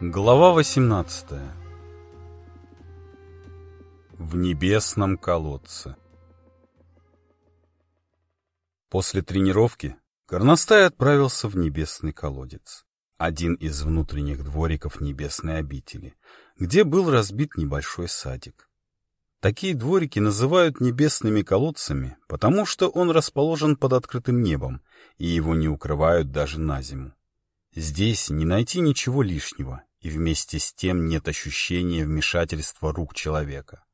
Глава 18 В небесном колодце После тренировки Горностай отправился в небесный колодец, один из внутренних двориков небесной обители, где был разбит небольшой садик. Такие дворики называют небесными колодцами, потому что он расположен под открытым небом, и его не укрывают даже на зиму. Здесь не найти ничего лишнего, и вместе с тем нет ощущения вмешательства рук человека.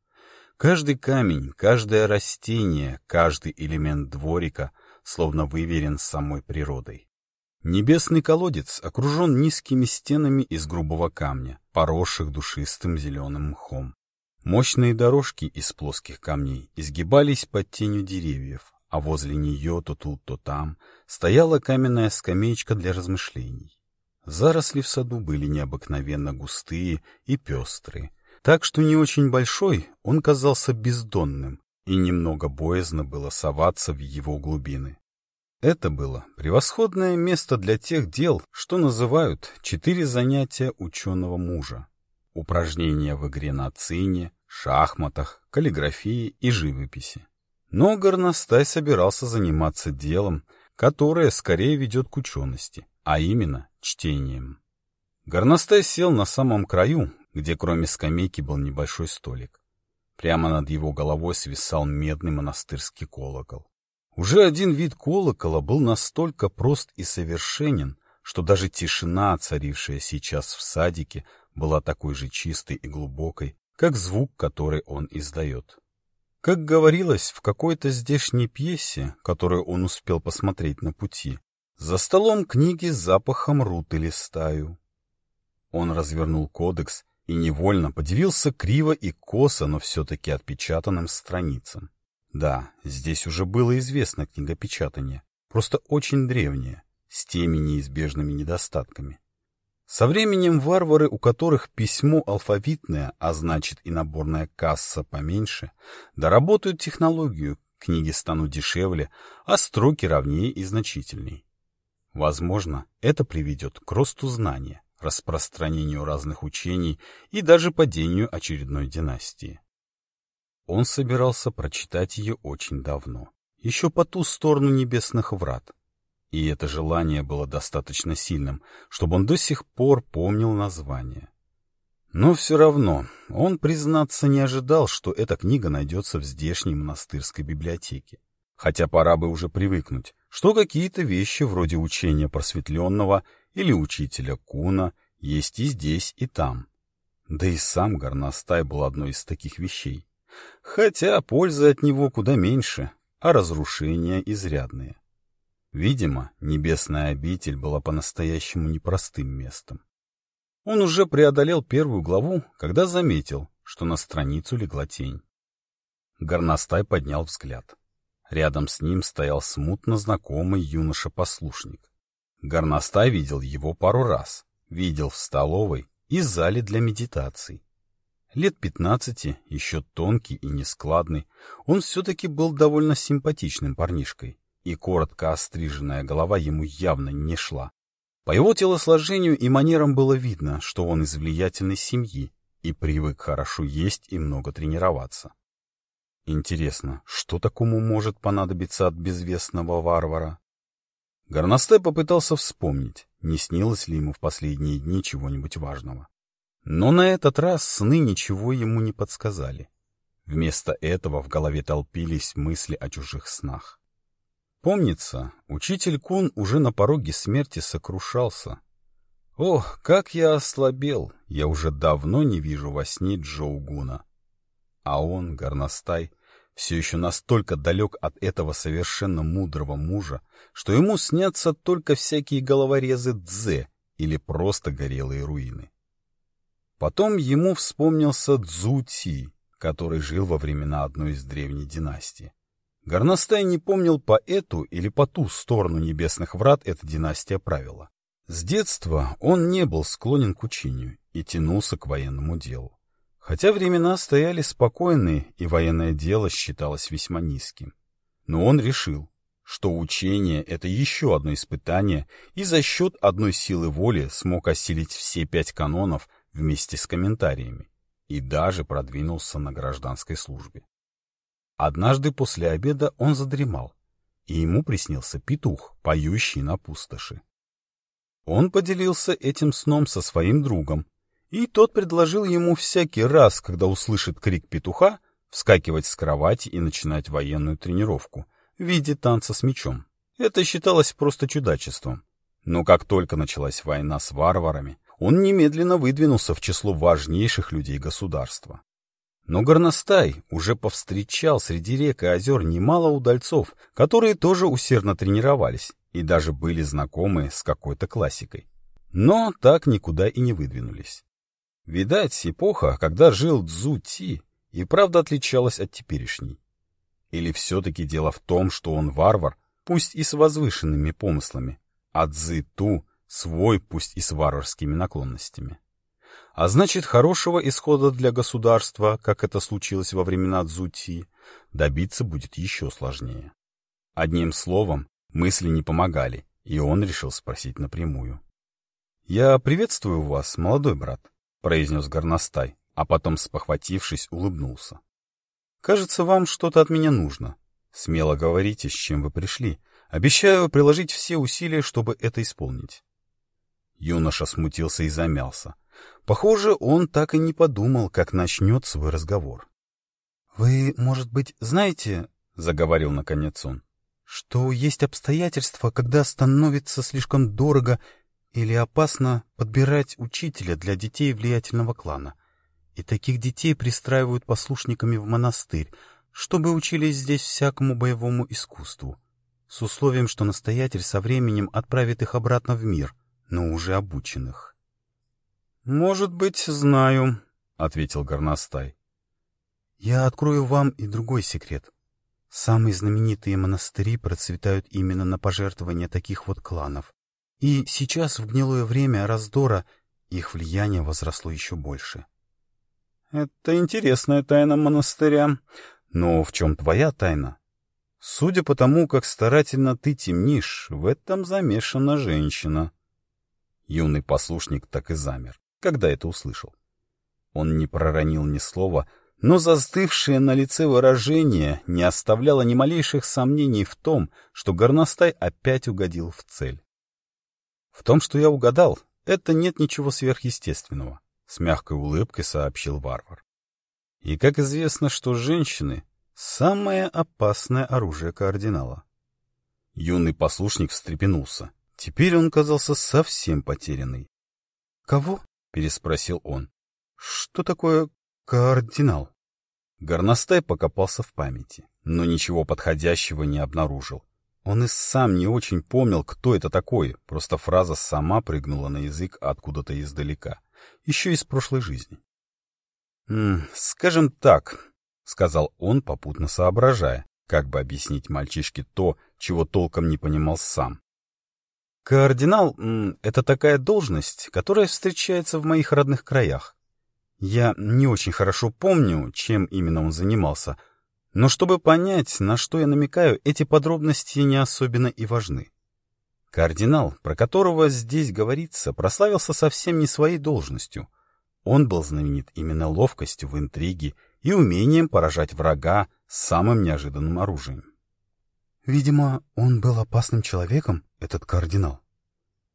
Каждый камень, каждое растение, каждый элемент дворика словно выверен самой природой. Небесный колодец окружен низкими стенами из грубого камня, поросших душистым зеленым мхом. Мощные дорожки из плоских камней изгибались под тенью деревьев, а возле нее то тут, то там стояла каменная скамеечка для размышлений. Заросли в саду были необыкновенно густые и пестрые, так что не очень большой он казался бездонным, и немного боязно было соваться в его глубины. Это было превосходное место для тех дел, что называют «четыре занятия ученого мужа». Упражнения в игре на цине, шахматах, каллиграфии и живописи. Но горностай собирался заниматься делом, которое скорее ведет к учености, а именно чтением. Горностай сел на самом краю, где кроме скамейки был небольшой столик. Прямо над его головой свисал медный монастырский колокол. Уже один вид колокола был настолько прост и совершенен, что даже тишина, царившая сейчас в садике, была такой же чистой и глубокой, как звук, который он издает. Как говорилось в какой-то здешней пьесе, которую он успел посмотреть на пути, за столом книги с запахом руты листаю. Он развернул кодекс и невольно подивился криво и косо, но все-таки отпечатанным страницам. Да, здесь уже было известно книгопечатание, просто очень древнее, с теми неизбежными недостатками. Со временем варвары, у которых письмо алфавитное, а значит и наборная касса поменьше, доработают технологию, книги станут дешевле, а строки ровнее и значительней. Возможно, это приведет к росту знания, распространению разных учений и даже падению очередной династии. Он собирался прочитать ее очень давно, еще по ту сторону небесных врат. И это желание было достаточно сильным, чтобы он до сих пор помнил название. Но все равно он, признаться, не ожидал, что эта книга найдется в здешней монастырской библиотеке. Хотя пора бы уже привыкнуть, что какие-то вещи вроде учения просветленного или учителя Куна есть и здесь, и там. Да и сам горностай был одной из таких вещей. Хотя пользы от него куда меньше, а разрушения изрядные. Видимо, небесная обитель была по-настоящему непростым местом. Он уже преодолел первую главу, когда заметил, что на страницу легла тень. Горностай поднял взгляд. Рядом с ним стоял смутно знакомый юноша-послушник. Горностай видел его пару раз, видел в столовой и зале для медитаций. Лет пятнадцати, еще тонкий и нескладный, он все-таки был довольно симпатичным парнишкой, и коротко остриженная голова ему явно не шла. По его телосложению и манерам было видно, что он из влиятельной семьи и привык хорошо есть и много тренироваться. Интересно, что такому может понадобиться от безвестного варвара? Горностай попытался вспомнить, не снилось ли ему в последние дни чего-нибудь важного. Но на этот раз сны ничего ему не подсказали. Вместо этого в голове толпились мысли о чужих снах. Помнится, учитель Кун уже на пороге смерти сокрушался. «Ох, как я ослабел! Я уже давно не вижу во сне Джоугуна». А он, горностай, все еще настолько далек от этого совершенно мудрого мужа, что ему снятся только всякие головорезы Дзе или просто горелые руины. Потом ему вспомнился Цзути, который жил во времена одной из древней династий. Горностай не помнил по эту или по ту сторону небесных врат эта династия правила. С детства он не был склонен к учению и тянулся к военному делу. Хотя времена стояли спокойные, и военное дело считалось весьма низким. Но он решил, что учение — это еще одно испытание, и за счет одной силы воли смог осилить все пять канонов вместе с комментариями, и даже продвинулся на гражданской службе. Однажды после обеда он задремал, и ему приснился петух, поющий на пустоши. Он поделился этим сном со своим другом, и тот предложил ему всякий раз, когда услышит крик петуха, вскакивать с кровати и начинать военную тренировку в виде танца с мечом. Это считалось просто чудачеством. Но как только началась война с варварами, он немедленно выдвинулся в число важнейших людей государства. Но горностай уже повстречал среди рек и озер немало удальцов, которые тоже усердно тренировались и даже были знакомы с какой-то классикой. Но так никуда и не выдвинулись. Видать, эпоха, когда жил Цзу Ти, и правда отличалась от теперешней. Или все-таки дело в том, что он варвар, пусть и с возвышенными помыслами, а Цзы Ту свой, пусть и с варварскими наклонностями. А значит, хорошего исхода для государства, как это случилось во времена Дзути, добиться будет еще сложнее. Одним словом, мысли не помогали, и он решил спросить напрямую. — Я приветствую вас, молодой брат, — произнес горностай, а потом, спохватившись, улыбнулся. — Кажется, вам что-то от меня нужно. Смело говорите, с чем вы пришли. Обещаю приложить все усилия, чтобы это исполнить. Юноша смутился и замялся. Похоже, он так и не подумал, как начнет свой разговор. — Вы, может быть, знаете, — заговорил наконец он, — что есть обстоятельства, когда становится слишком дорого или опасно подбирать учителя для детей влиятельного клана. И таких детей пристраивают послушниками в монастырь, чтобы учились здесь всякому боевому искусству, с условием, что настоятель со временем отправит их обратно в мир — но уже обученных. — Может быть, знаю, — ответил горностай. — Я открою вам и другой секрет. Самые знаменитые монастыри процветают именно на пожертвования таких вот кланов. И сейчас, в гнилое время раздора, их влияние возросло еще больше. — Это интересная тайна монастыря. Но в чем твоя тайна? Судя по тому, как старательно ты темнишь, в этом замешана женщина. — Юный послушник так и замер, когда это услышал. Он не проронил ни слова, но застывшее на лице выражение не оставляло ни малейших сомнений в том, что горностай опять угодил в цель. «В том, что я угадал, это нет ничего сверхъестественного», — с мягкой улыбкой сообщил варвар. «И как известно, что женщины — самое опасное оружие кардинала». Юный послушник встрепенулся. Теперь он казался совсем потерянный. «Кого?» — переспросил он. «Что такое кардинал?» Горностай покопался в памяти, но ничего подходящего не обнаружил. Он и сам не очень помнил, кто это такой, просто фраза сама прыгнула на язык откуда-то издалека, еще из прошлой жизни. «М -м, «Скажем так», — сказал он, попутно соображая, как бы объяснить мальчишке то, чего толком не понимал сам. Кардинал — это такая должность, которая встречается в моих родных краях. Я не очень хорошо помню, чем именно он занимался, но чтобы понять, на что я намекаю, эти подробности не особенно и важны. Кардинал, про которого здесь говорится, прославился совсем не своей должностью. Он был знаменит именно ловкостью в интриге и умением поражать врага самым неожиданным оружием. Видимо, он был опасным человеком, этот кардинал.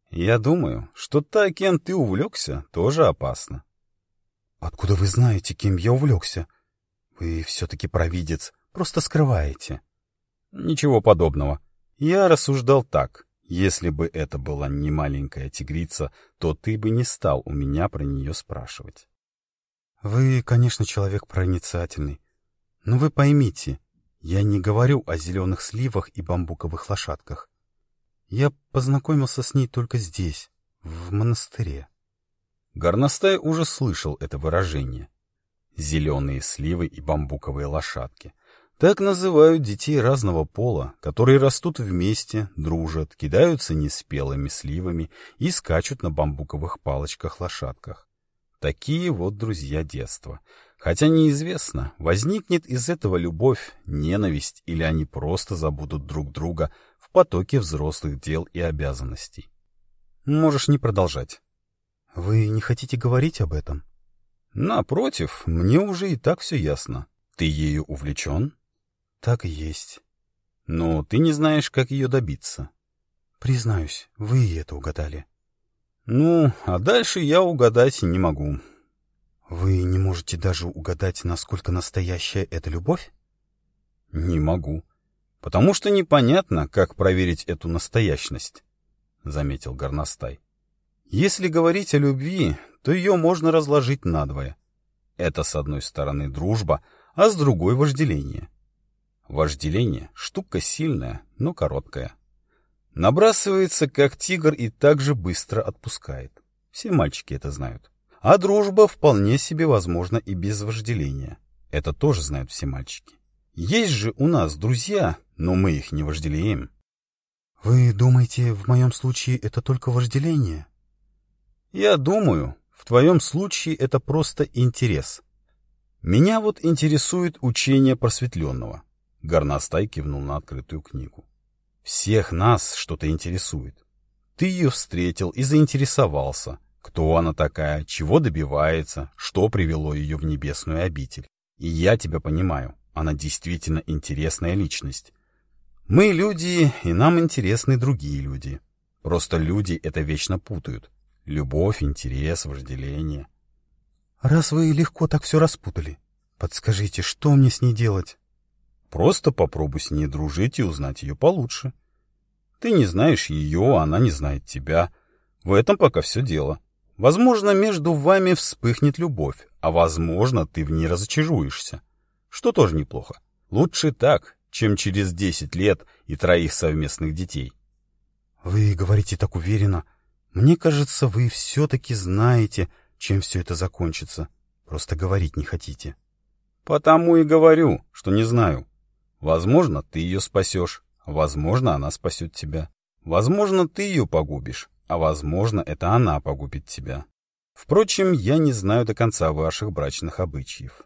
Я думаю, что та, кем ты увлекся, тоже опасно. Откуда вы знаете, кем я увлекся? Вы все-таки провидец, просто скрываете. Ничего подобного. Я рассуждал так. Если бы это была не маленькая тигрица, то ты бы не стал у меня про нее спрашивать. Вы, конечно, человек проницательный. Но вы поймите, я не говорю о зеленых сливах и бамбуковых лошадках. Я познакомился с ней только здесь, в монастыре. Горностай уже слышал это выражение. Зеленые сливы и бамбуковые лошадки. Так называют детей разного пола, которые растут вместе, дружат, кидаются неспелыми сливами и скачут на бамбуковых палочках-лошадках. Такие вот друзья детства. Хотя неизвестно, возникнет из этого любовь, ненависть или они просто забудут друг друга в потоке взрослых дел и обязанностей. Можешь не продолжать. Вы не хотите говорить об этом? Напротив, мне уже и так все ясно. Ты ею увлечен? Так и есть. Но ты не знаешь, как ее добиться. Признаюсь, вы и это угадали. Ну, а дальше я угадать не могу. Вы не можете даже угадать, насколько настоящая эта любовь? Не могу. Потому что непонятно, как проверить эту настоящность, — заметил Горностай. Если говорить о любви, то ее можно разложить надвое. Это, с одной стороны, дружба, а с другой — вожделение. Вожделение — штука сильная, но короткая. Набрасывается, как тигр, и так же быстро отпускает. Все мальчики это знают. А дружба вполне себе возможна и без вожделения. Это тоже знают все мальчики. Есть же у нас друзья, но мы их не вожделеем. Вы думаете, в моем случае это только вожделение? Я думаю, в твоем случае это просто интерес. Меня вот интересует учение просветленного. Горностай кивнул на открытую книгу. Всех нас что-то интересует. Ты ее встретил и заинтересовался. Кто она такая, чего добивается, что привело ее в небесную обитель. И я тебя понимаю, она действительно интересная личность. Мы люди, и нам интересны другие люди. Просто люди это вечно путают. Любовь, интерес, вожделение. Раз вы легко так все распутали, подскажите, что мне с ней делать? Просто попробуй с ней дружить и узнать ее получше. Ты не знаешь ее, она не знает тебя. В этом пока все дело. Возможно, между вами вспыхнет любовь, а возможно, ты в ней разочаруешься. Что тоже неплохо. Лучше так, чем через десять лет и троих совместных детей. Вы говорите так уверенно. Мне кажется, вы все-таки знаете, чем все это закончится. Просто говорить не хотите. Потому и говорю, что не знаю. Возможно, ты ее спасешь, возможно, она спасет тебя. Возможно, ты ее погубишь, а возможно, это она погубит тебя. Впрочем, я не знаю до конца ваших брачных обычаев.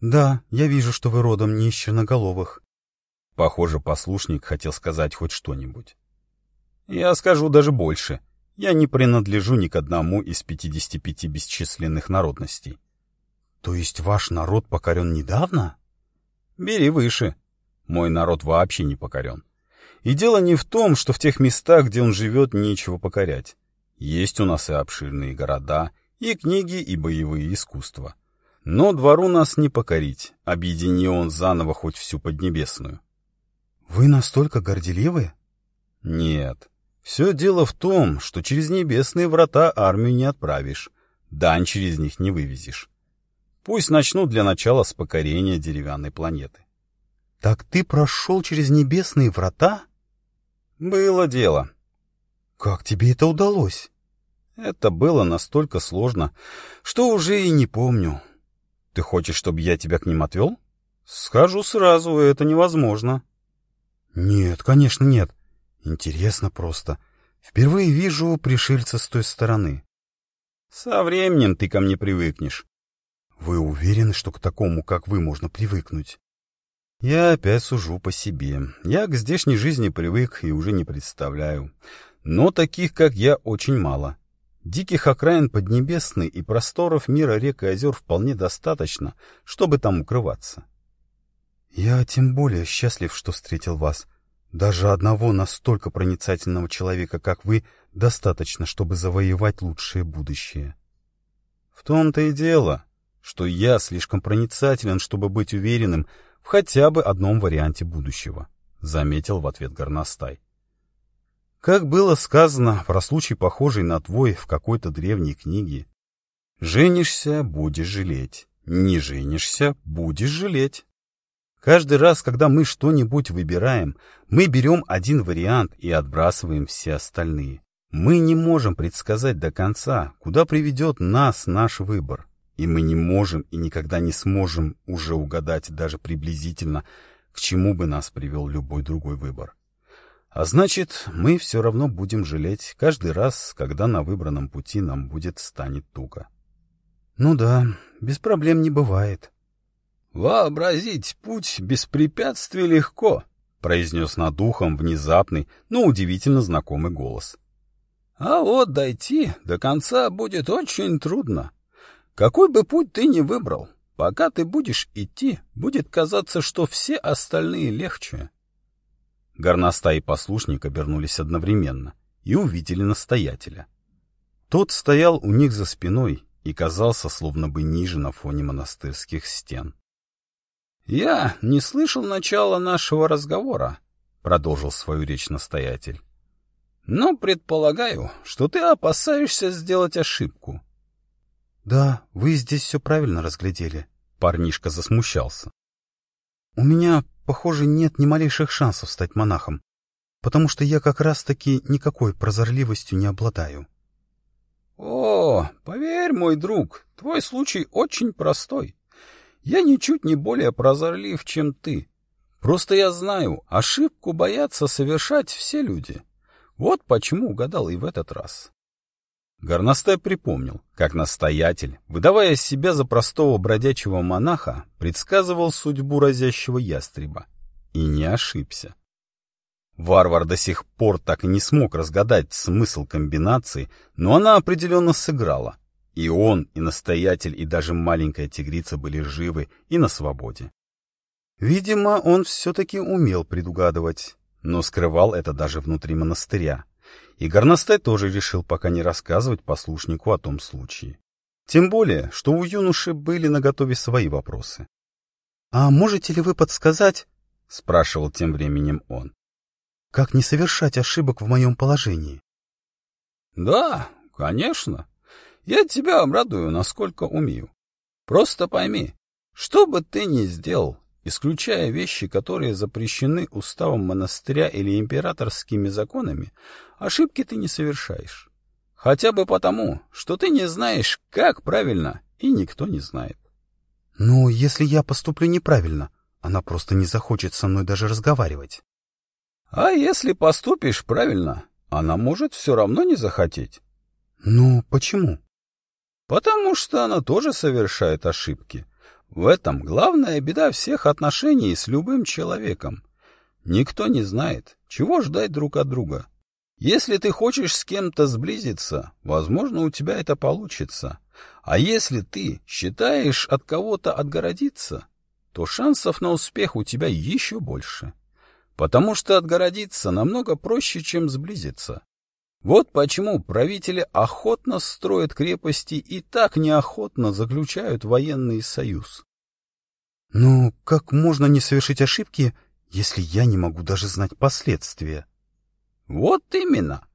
Да, я вижу, что вы родом не из черноголовых. Похоже, послушник хотел сказать хоть что-нибудь. Я скажу даже больше. Я не принадлежу ни к одному из 55 бесчисленных народностей. То есть ваш народ покорен недавно? Бери выше. Мой народ вообще не покорен. И дело не в том, что в тех местах, где он живет, нечего покорять. Есть у нас и обширные города, и книги, и боевые искусства. Но двору нас не покорить, объедини он заново хоть всю Поднебесную. Вы настолько горделивы? Нет. Все дело в том, что через небесные врата армию не отправишь, дань через них не вывезешь. Пусть начнут для начала с покорения деревянной планеты. — Так ты прошел через небесные врата? — Было дело. — Как тебе это удалось? — Это было настолько сложно, что уже и не помню. Ты хочешь, чтобы я тебя к ним отвел? Скажу сразу, это невозможно. — Нет, конечно, нет. Интересно просто. Впервые вижу пришельца с той стороны. — Со временем ты ко мне привыкнешь. Вы уверены, что к такому, как вы, можно привыкнуть? Я опять сужу по себе. Я к здешней жизни привык и уже не представляю. Но таких, как я, очень мало. Диких окраин Поднебесной и просторов мира рек и озер вполне достаточно, чтобы там укрываться. Я тем более счастлив, что встретил вас. Даже одного настолько проницательного человека, как вы, достаточно, чтобы завоевать лучшее будущее. В том-то и дело что я слишком проницателен, чтобы быть уверенным в хотя бы одном варианте будущего, — заметил в ответ Горностай. Как было сказано про случай, похожий на твой в какой-то древней книге, «Женишься — будешь жалеть, не женишься — будешь жалеть». Каждый раз, когда мы что-нибудь выбираем, мы берем один вариант и отбрасываем все остальные. Мы не можем предсказать до конца, куда приведет нас наш выбор. И мы не можем и никогда не сможем уже угадать даже приблизительно, к чему бы нас привел любой другой выбор. А значит, мы все равно будем жалеть каждый раз, когда на выбранном пути нам будет станет туго. Ну да, без проблем не бывает. Вообразить путь без препятствий легко, произнес над духом внезапный, но удивительно знакомый голос. А вот дойти до конца будет очень трудно. Какой бы путь ты ни выбрал, пока ты будешь идти, будет казаться, что все остальные легче. Горноста и послушник обернулись одновременно и увидели настоятеля. Тот стоял у них за спиной и казался словно бы ниже на фоне монастырских стен. «Я не слышал начала нашего разговора», — продолжил свою речь настоятель. «Но предполагаю, что ты опасаешься сделать ошибку». «Да, вы здесь все правильно разглядели», — парнишка засмущался. «У меня похоже, нет ни малейших шансов стать монахом, потому что я как раз-таки никакой прозорливостью не обладаю. О, поверь, мой друг, твой случай очень простой. Я ничуть не более прозорлив, чем ты. Просто я знаю, ошибку боятся совершать все люди. Вот почему угадал и в этот раз. Горностай припомнил, как настоятель, выдавая себя за простого бродячего монаха, предсказывал судьбу разящего ястреба. И не ошибся. Варвар до сих пор так и не смог разгадать смысл комбинации, но она определенно сыграла. И он, и настоятель, и даже маленькая тигрица были живы и на свободе. Видимо, он все-таки умел предугадывать, но скрывал это даже внутри монастыря, и Горностай тоже решил пока не рассказывать послушнику о том случае. Тем более, что у юноши были наготове свои вопросы. — А можете ли вы подсказать, — спрашивал тем временем он, — как не совершать ошибок в моем положении? — Да, конечно. Я тебя обрадую, насколько умею. Просто пойми, что бы ты ни сделал, исключая вещи, которые запрещены уставом монастыря или императорскими законами, ошибки ты не совершаешь. Хотя бы потому, что ты не знаешь, как правильно, и никто не знает. Ну, если я поступлю неправильно, она просто не захочет со мной даже разговаривать. А если поступишь правильно, она может все равно не захотеть. Ну, почему? Потому что она тоже совершает ошибки. В этом главная беда всех отношений с любым человеком. Никто не знает, чего ждать друг от друга. Если ты хочешь с кем-то сблизиться, возможно, у тебя это получится. А если ты считаешь от кого-то отгородиться, то шансов на успех у тебя еще больше. Потому что отгородиться намного проще, чем сблизиться. Вот почему правители охотно строят крепости и так неохотно заключают военный союз. Ну, как можно не совершить ошибки, если я не могу даже знать последствия? Вот именно.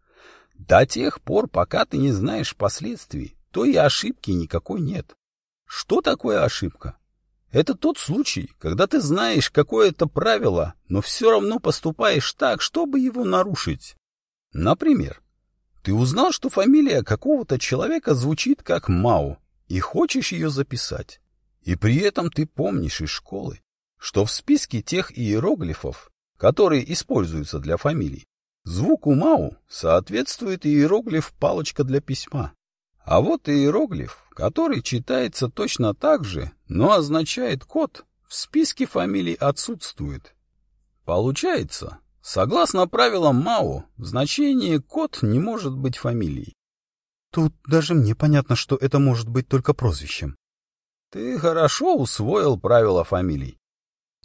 До тех пор, пока ты не знаешь последствий, то и ошибки никакой нет. Что такое ошибка? Это тот случай, когда ты знаешь какое-то правило, но все равно поступаешь так, чтобы его нарушить. Например, ты узнал, что фамилия какого-то человека звучит как Мау, и хочешь ее записать. И при этом ты помнишь из школы, что в списке тех иероглифов, которые используются для фамилий, звуку Мау соответствует иероглиф «палочка для письма». А вот иероглиф, который читается точно так же, но означает код, в списке фамилий отсутствует. Получается, согласно правилам МАО, в значении код не может быть фамилией. Тут даже мне понятно, что это может быть только прозвищем. Ты хорошо усвоил правила фамилий.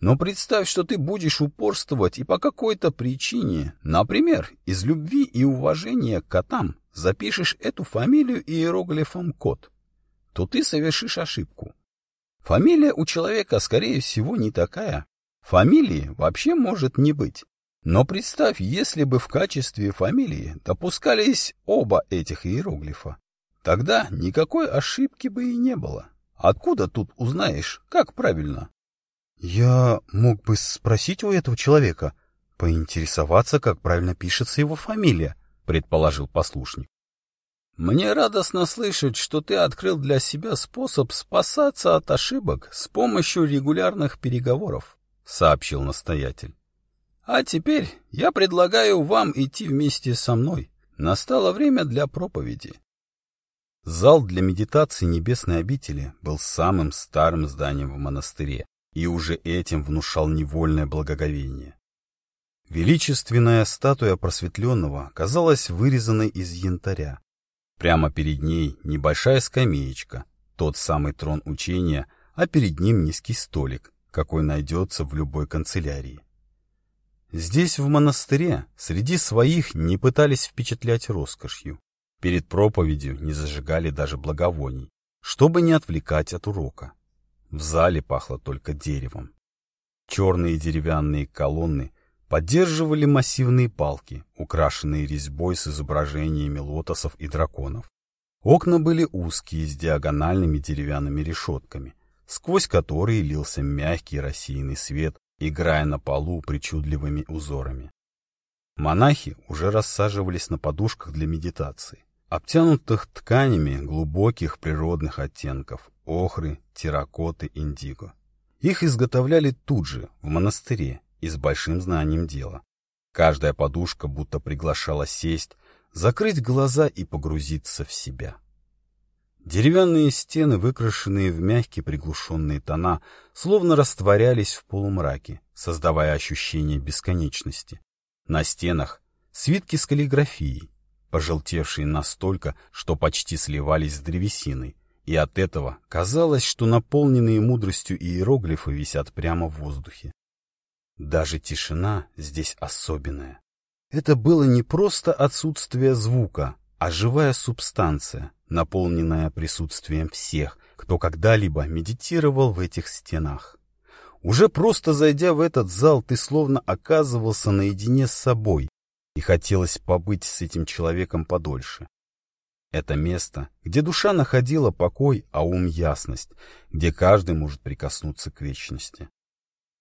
Но представь, что ты будешь упорствовать и по какой-то причине, например, из любви и уважения к котам, запишешь эту фамилию иероглифом кот, то ты совершишь ошибку. Фамилия у человека, скорее всего, не такая. Фамилии вообще может не быть. Но представь, если бы в качестве фамилии допускались оба этих иероглифа. Тогда никакой ошибки бы и не было. Откуда тут узнаешь, как правильно? Я мог бы спросить у этого человека, поинтересоваться, как правильно пишется его фамилия, предположил послушник. Мне радостно слышать, что ты открыл для себя способ спасаться от ошибок с помощью регулярных переговоров, сообщил настоятель. А теперь я предлагаю вам идти вместе со мной. Настало время для проповеди. Зал для медитации небесной обители был самым старым зданием в монастыре, и уже этим внушал невольное благоговение. Величественная статуя просветленного казалась вырезанной из янтаря. Прямо перед ней небольшая скамеечка, тот самый трон учения, а перед ним низкий столик, какой найдется в любой канцелярии. Здесь, в монастыре, среди своих не пытались впечатлять роскошью. Перед проповедью не зажигали даже благовоний, чтобы не отвлекать от урока. В зале пахло только деревом. Черные деревянные колонны поддерживали массивные палки, украшенные резьбой с изображениями лотосов и драконов. Окна были узкие, с диагональными деревянными решетками, сквозь которые лился мягкий рассеянный свет, играя на полу причудливыми узорами. Монахи уже рассаживались на подушках для медитации, обтянутых тканями глубоких природных оттенков – охры, терракоты, индиго. Их изготовляли тут же, в монастыре, и с большим знанием дела. Каждая подушка будто приглашала сесть, закрыть глаза и погрузиться в себя. Деревянные стены, выкрашенные в мягкие приглушенные тона, словно растворялись в полумраке, создавая ощущение бесконечности. На стенах свитки с каллиграфией, пожелтевшие настолько, что почти сливались с древесиной, и от этого казалось, что наполненные мудростью иероглифы висят прямо в воздухе. Даже тишина здесь особенная. Это было не просто отсутствие звука, а живая субстанция, наполненная присутствием всех, кто когда-либо медитировал в этих стенах. Уже просто зайдя в этот зал, ты словно оказывался наедине с собой, и хотелось побыть с этим человеком подольше. Это место, где душа находила покой, а ум ясность, где каждый может прикоснуться к вечности.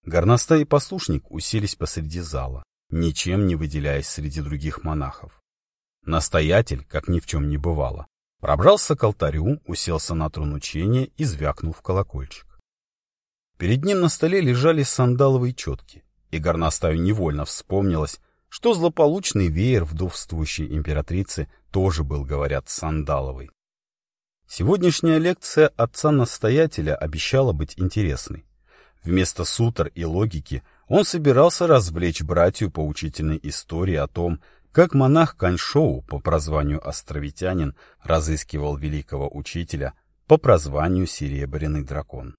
Горностай и послушник уселись посреди зала, ничем не выделяясь среди других монахов. Настоятель, как ни в чем не бывало, пробрался к алтарю, уселся на трон учения и звякнул в колокольчик. Перед ним на столе лежали сандаловые четки, и горностаю невольно вспомнилось, что злополучный веер вдовствующей императрицы тоже был, говорят, сандаловый. Сегодняшняя лекция отца-настоятеля обещала быть интересной. Вместо сутр и логики он собирался развлечь братью поучительной истории о том, как монах Каньшоу по прозванию Островитянин разыскивал великого учителя по прозванию Серебряный дракон.